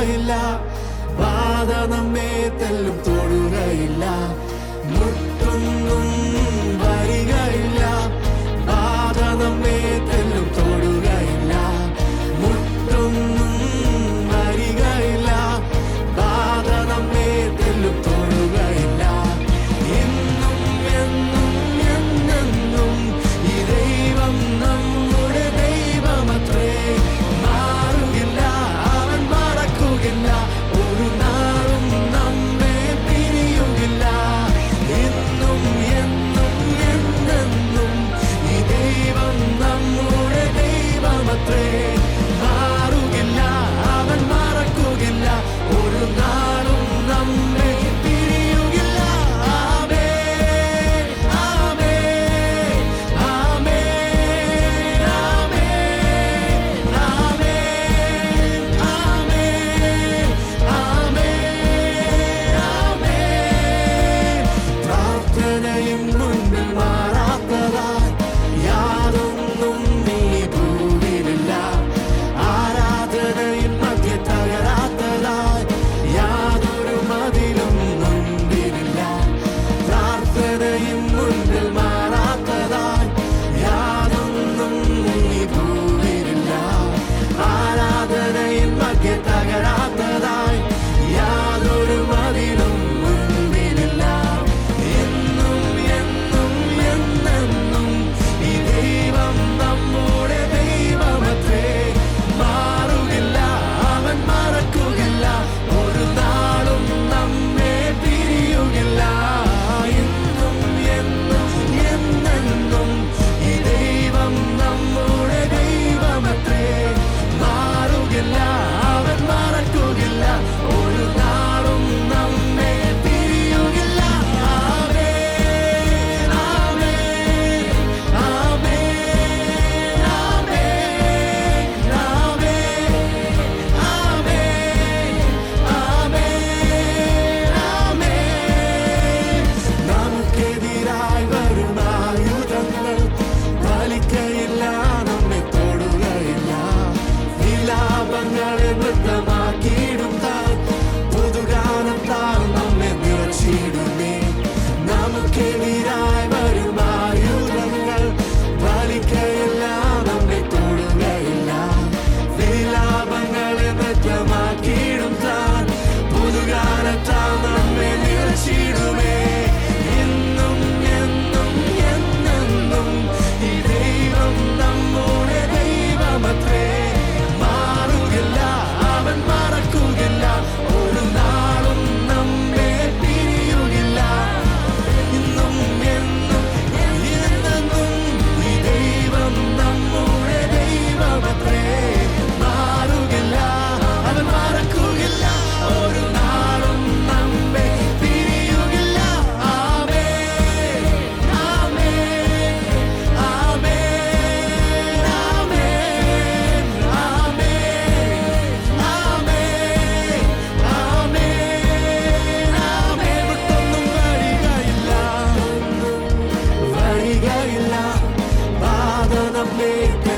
തൊടുകയില്ല ബാധ നമ്മേ തെല്ലും തൊടുകയില്ല. മുട്ടുന്നും make